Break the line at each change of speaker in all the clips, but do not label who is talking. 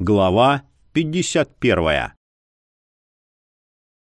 Глава 51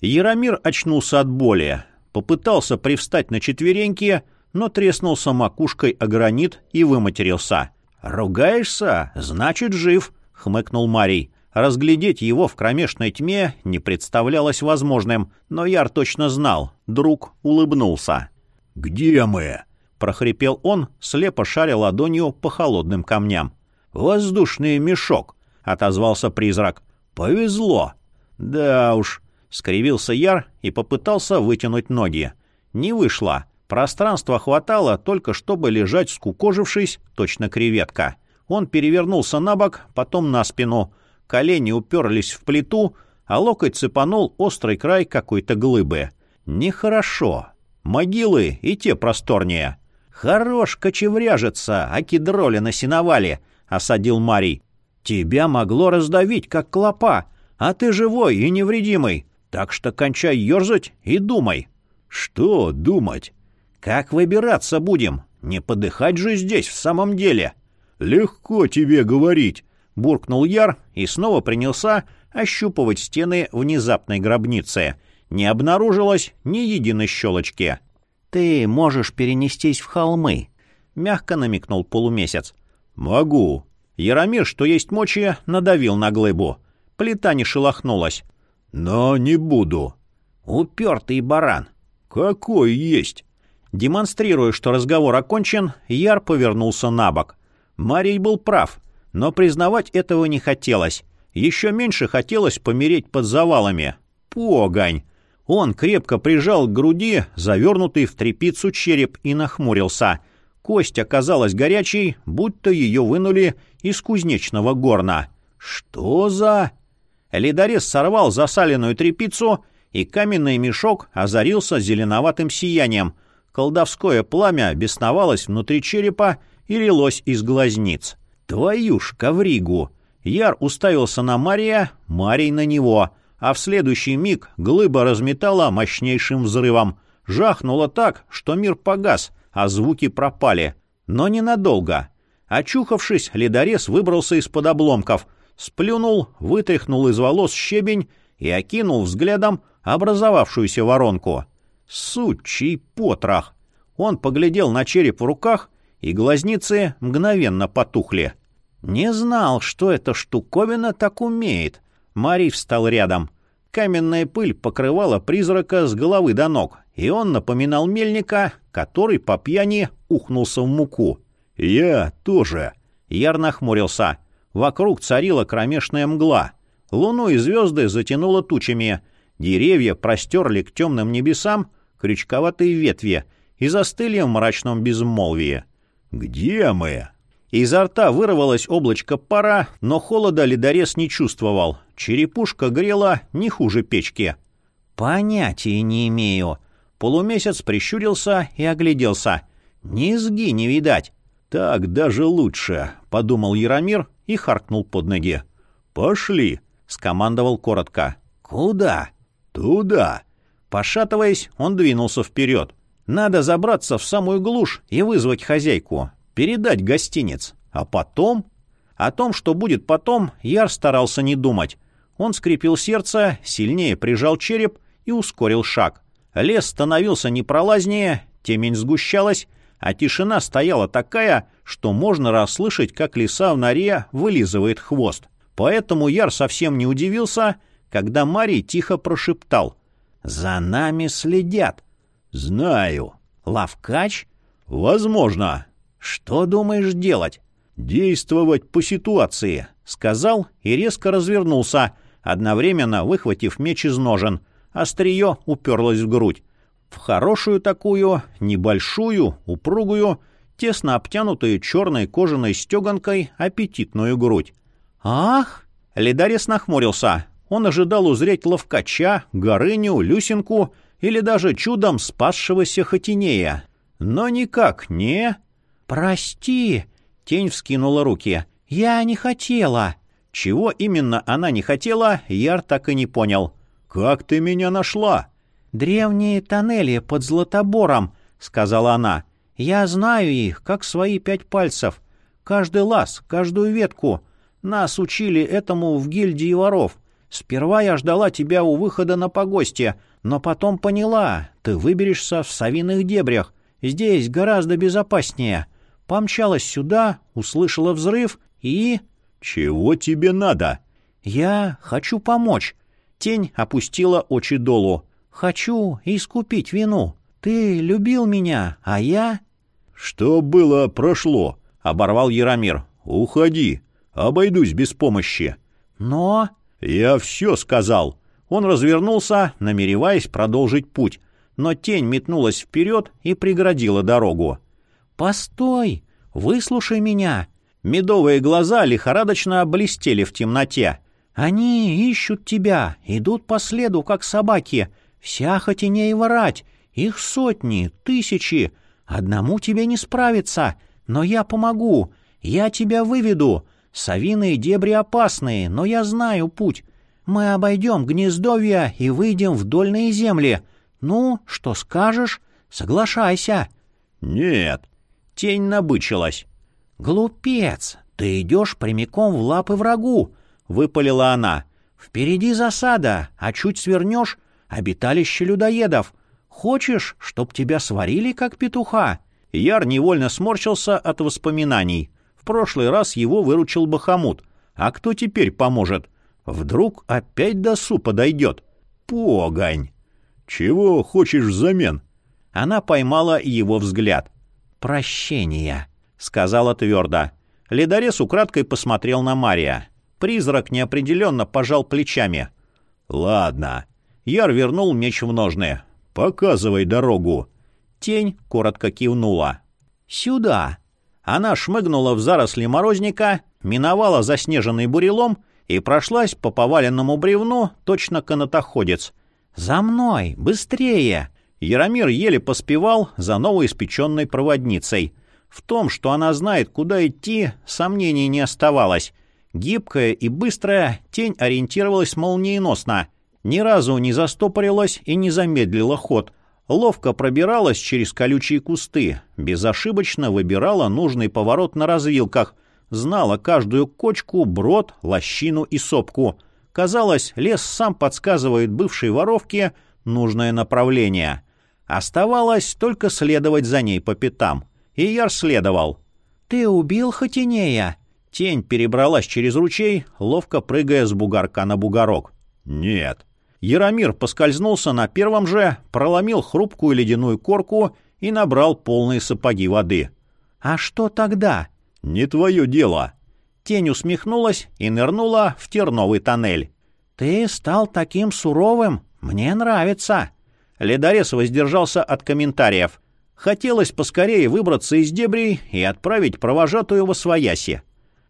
Яромир очнулся от боли, попытался привстать на четвереньки, но треснулся макушкой о гранит и выматерился. «Ругаешься? Значит, жив!» — хмыкнул Марий. Разглядеть его в кромешной тьме не представлялось возможным, но Яр точно знал. Друг улыбнулся.
«Где мы?»
— прохрипел он, слепо шаря ладонью по холодным камням. «Воздушный мешок», — отозвался призрак. «Повезло». «Да уж», — скривился Яр и попытался вытянуть ноги. Не вышло. Пространства хватало только чтобы лежать скукожившись, точно креветка. Он перевернулся на бок, потом на спину. Колени уперлись в плиту, а локоть цепанул острый край какой-то глыбы. Нехорошо. Могилы и те просторнее. «Хорош кочевряжется, а кедроли на сеновале», — осадил Марий. Тебя могло раздавить, как клопа, а ты живой и невредимый, так что кончай ерзать и думай.
Что думать?
Как выбираться будем? Не подыхать же здесь в самом деле.
Легко тебе говорить,
буркнул Яр и снова принялся ощупывать стены внезапной гробницы. Не обнаружилось ни единой щелочки. «Ты можешь перенестись в холмы», — мягко намекнул полумесяц.
«Могу»,
Яромир, что есть мочи, надавил на глыбу. Плита не шелохнулась.
«Но не буду».
«Упертый баран».
«Какой есть?»
Демонстрируя, что разговор окончен, Яр повернулся на бок. Марий был прав, но признавать этого не хотелось. Еще меньше хотелось помереть под завалами. Погонь! Он крепко прижал к груди завернутый в тряпицу череп и нахмурился — Кость оказалась горячей, будто ее вынули из кузнечного горна. «Что за...» Ледорез сорвал засаленную трепицу, и каменный мешок озарился зеленоватым сиянием. Колдовское пламя бесновалось внутри черепа и лилось из глазниц. «Твою ж ковригу!» Яр уставился на Мария, Марий на него, а в следующий миг глыба разметала мощнейшим взрывом. Жахнуло так, что мир погас — а звуки пропали. Но ненадолго. Очухавшись, ледорез выбрался из-под обломков, сплюнул, вытряхнул из волос щебень и окинул взглядом образовавшуюся воронку. Сучий потрох! Он поглядел на череп в руках, и глазницы мгновенно потухли. «Не знал, что эта штуковина так умеет». Марий встал рядом. Каменная пыль покрывала призрака с головы до ног, и он напоминал мельника, который по пьяни ухнулся в муку.
«Я тоже».
Яр нахмурился. Вокруг царила кромешная мгла. Луну и звезды затянуло тучами. Деревья простерли к темным небесам крючковатые ветви и застыли в мрачном безмолвии.
«Где мы?»
Изо рта вырвалось облачко пара, но холода ледорез не чувствовал. Черепушка грела не хуже печки. «Понятия не имею». Полумесяц прищурился и огляделся. «Низги не видать».
«Так даже лучше», — подумал Яромир и харкнул под ноги. «Пошли», — скомандовал коротко.
«Куда?»
«Туда».
Пошатываясь, он двинулся вперед. «Надо забраться в самую глушь и вызвать хозяйку передать гостиниц. А потом... О том, что будет потом, Яр старался не думать. Он скрепил сердце, сильнее прижал череп и ускорил шаг. Лес становился непролазнее, темень сгущалась, а тишина стояла такая, что можно расслышать, как лиса в норе вылизывает хвост. Поэтому Яр совсем не удивился, когда Марий тихо прошептал. «За нами следят».
«Знаю».
«Лавкач?»
«Возможно».
«Что думаешь делать?»
«Действовать по ситуации», —
сказал и резко развернулся, одновременно выхватив меч из ножен. Острие уперлось в грудь. В хорошую такую, небольшую, упругую, тесно обтянутую черной кожаной стеганкой аппетитную грудь. «Ах!» — Ледарис нахмурился. Он ожидал узреть ловкача, горыню, люсинку или даже чудом спасшегося Хатинея. Но никак не... «Прости!» — тень вскинула руки. «Я не хотела!» Чего именно она не хотела, Яр так и не понял.
«Как ты меня нашла?»
«Древние тоннели под Златобором», — сказала она. «Я знаю их, как свои пять пальцев. Каждый лаз, каждую ветку. Нас учили этому в гильдии воров. Сперва я ждала тебя у выхода на погостье, но потом поняла, ты выберешься в совиных дебрях. Здесь гораздо безопаснее. Помчалась сюда, услышала взрыв и...
«Чего тебе надо?»
«Я хочу помочь». Тень опустила очи долу. «Хочу искупить вину. Ты любил меня, а я...»
«Что было, прошло», — оборвал Яромир. «Уходи. Обойдусь без помощи».
«Но...»
«Я все сказал».
Он развернулся, намереваясь продолжить путь, но тень метнулась вперед и преградила дорогу. «Постой! Выслушай меня!» Медовые глаза лихорадочно блестели в темноте. «Они ищут тебя, идут по следу, как собаки. Вся хотеней ворать. Их сотни, тысячи. Одному тебе не справиться, но я помогу. Я тебя выведу. Совиные дебри опасные, но я знаю путь. Мы обойдем гнездовья и выйдем в дольные земли. Ну, что скажешь? Соглашайся».
«Нет».
Тень набычилась. «Глупец! Ты идешь прямиком в лапы врагу!» — выпалила она. «Впереди засада, а чуть свернешь — обиталище людоедов. Хочешь, чтоб тебя сварили, как петуха?» Яр невольно сморщился от воспоминаний. В прошлый раз его выручил Бахамут. А кто теперь поможет? Вдруг опять до супа дойдет? Погонь!
Чего хочешь взамен?
Она поймала его взгляд. «Прощение», — сказала твердо. Ледорез украдкой посмотрел на Мария. Призрак неопределенно пожал плечами.
«Ладно».
Яр вернул меч в ножны.
«Показывай дорогу».
Тень коротко кивнула. «Сюда». Она шмыгнула в заросли морозника, миновала заснеженный бурелом и прошлась по поваленному бревну, точно канатоходец. «За мной! Быстрее!» Яромир еле поспевал за новоиспеченной проводницей. В том, что она знает, куда идти, сомнений не оставалось. Гибкая и быстрая, тень ориентировалась молниеносно. Ни разу не застопорилась и не замедлила ход. Ловко пробиралась через колючие кусты, безошибочно выбирала нужный поворот на развилках, знала каждую кочку, брод, лощину и сопку. Казалось, лес сам подсказывает бывшей воровке нужное направление. Оставалось только следовать за ней по пятам. И Яр следовал. «Ты убил Хотинея?» Тень перебралась через ручей, ловко прыгая с бугорка на бугорок.
«Нет».
Яромир поскользнулся на первом же, проломил хрупкую ледяную корку и набрал полные сапоги воды. «А что тогда?»
«Не твое дело».
Тень усмехнулась и нырнула в терновый тоннель. «Ты стал таким суровым. Мне нравится». Ледорез воздержался от комментариев. Хотелось поскорее выбраться из дебрей и отправить провожатую во свояси.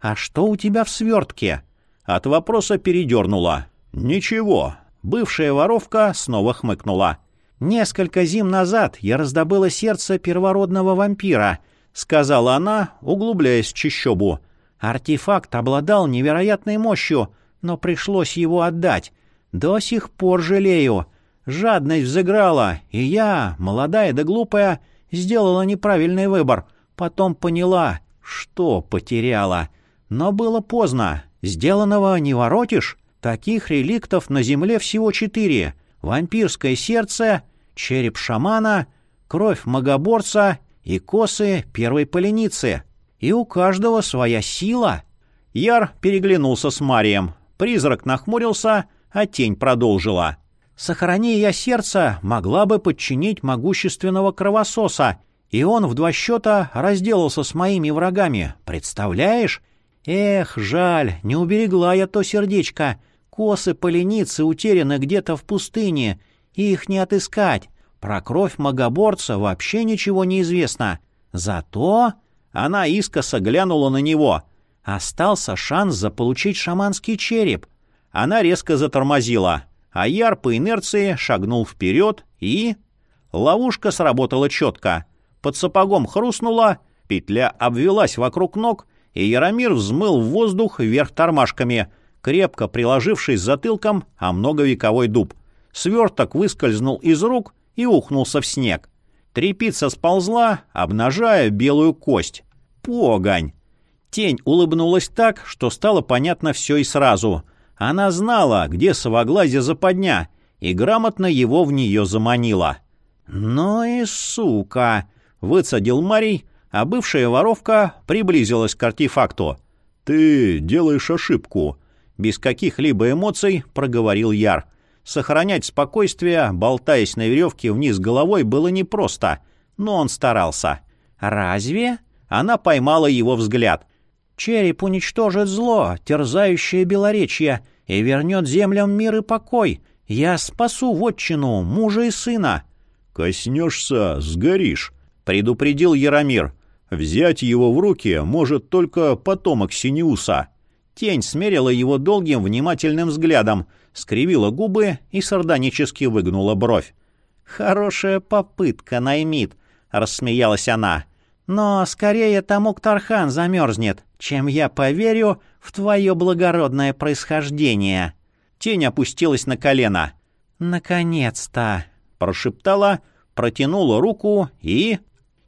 «А что у тебя в свертке?» От вопроса передернула. «Ничего». Бывшая воровка снова хмыкнула. «Несколько зим назад я раздобыла сердце первородного вампира», — сказала она, углубляясь в чащобу. «Артефакт обладал невероятной мощью, но пришлось его отдать. До сих пор жалею. Жадность взыграла, и я, молодая да глупая, сделала неправильный выбор. Потом поняла, что потеряла. Но было поздно. Сделанного не воротишь. Таких реликтов на земле всего четыре. Вампирское сердце, череп шамана, кровь магоборца и косы первой поленицы. И у каждого своя сила. Яр переглянулся с Марием. Призрак нахмурился, а тень продолжила. Сохрани я сердце, могла бы подчинить могущественного кровососа, и он в два счета разделался с моими врагами. Представляешь? Эх, жаль, не уберегла я то сердечко. Косы поленицы утеряны где-то в пустыне, и их не отыскать. Про кровь магоборца вообще ничего не известно. Зато она искоса глянула на него. Остался шанс заполучить шаманский череп. Она резко затормозила а Яр по инерции шагнул вперед и... Ловушка сработала четко. Под сапогом хрустнула, петля обвелась вокруг ног, и Яромир взмыл в воздух вверх тормашками, крепко приложившись затылком о многовековой дуб. Сверток выскользнул из рук и ухнулся в снег. Трепица сползла, обнажая белую кость. Погонь! Тень улыбнулась так, что стало понятно все и сразу. Она знала, где совоглазие западня, и грамотно его в нее заманила. «Ну и сука!» — выцедил Марий, а бывшая воровка приблизилась к артефакту.
«Ты делаешь ошибку», —
без каких-либо эмоций проговорил Яр. Сохранять спокойствие, болтаясь на веревке вниз головой, было непросто, но он старался. «Разве?» Она поймала его взгляд. «Череп уничтожит зло, терзающее Белоречье, и вернет землям мир и покой. Я спасу вотчину, мужа и сына».
«Коснешься — сгоришь», — предупредил
Яромир.
«Взять его в руки может только потомок Синеуса».
Тень смерила его долгим внимательным взглядом, скривила губы и сардонически выгнула бровь. «Хорошая попытка, Наймит», — рассмеялась она. «Но скорее Тамук Тархан замерзнет, чем я поверю в твое благородное происхождение». Тень опустилась на колено. «Наконец-то!» — прошептала, протянула руку и...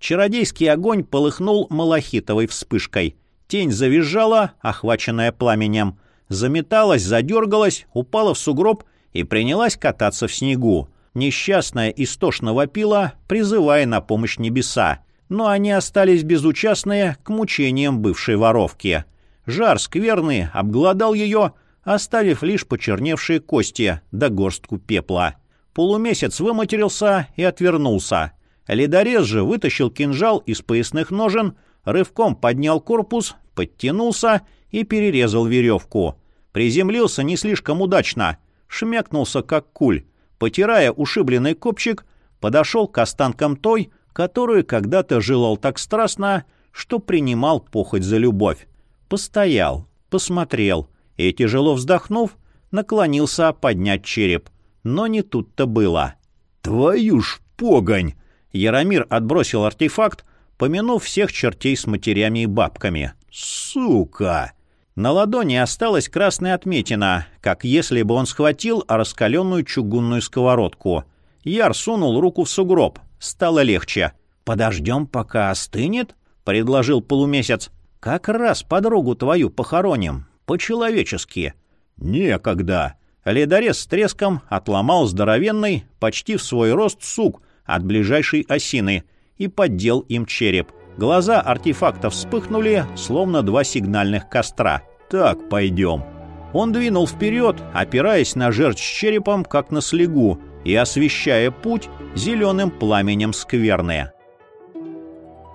Чародейский огонь полыхнул малахитовой вспышкой. Тень завизжала, охваченная пламенем заметалась, задергалась, упала в сугроб и принялась кататься в снегу. Несчастная истошно вопила, призывая на помощь небеса. Но они остались безучастные к мучениям бывшей воровки. Жар скверный обглодал ее, оставив лишь почерневшие кости да горстку пепла. Полумесяц выматерился и отвернулся. Ледорез же вытащил кинжал из поясных ножен, рывком поднял корпус, подтянулся и перерезал веревку. Приземлился не слишком удачно, шмякнулся как куль. Потирая ушибленный копчик, подошел к останкам той, которую когда-то желал так страстно, что принимал похоть за любовь. Постоял, посмотрел и, тяжело вздохнув, наклонился поднять череп. Но не тут-то было.
«Твою ж погонь!»
Яромир отбросил артефакт, помянув всех чертей с матерями и бабками.
«Сука!»
На ладони осталась красная отметина, как если бы он схватил раскаленную чугунную сковородку. Яр сунул руку в сугроб. Стало легче. «Подождем, пока остынет?» — предложил полумесяц. «Как раз подругу твою похороним. По-человечески».
«Некогда».
Ледорез с треском отломал здоровенный, почти в свой рост сук от ближайшей осины и поддел им череп — Глаза артефакта вспыхнули, словно два сигнальных костра. «Так, пойдем». Он двинул вперед, опираясь на жертв с черепом, как на слегу, и освещая путь зеленым пламенем скверны.